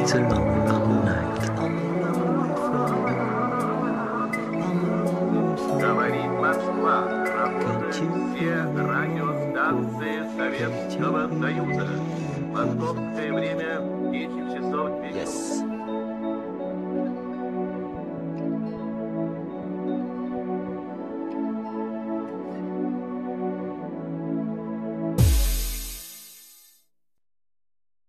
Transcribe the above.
It's a long, long night. Говорит Москва. Работают все радиостанции Советского Союза. Московское время 10 часов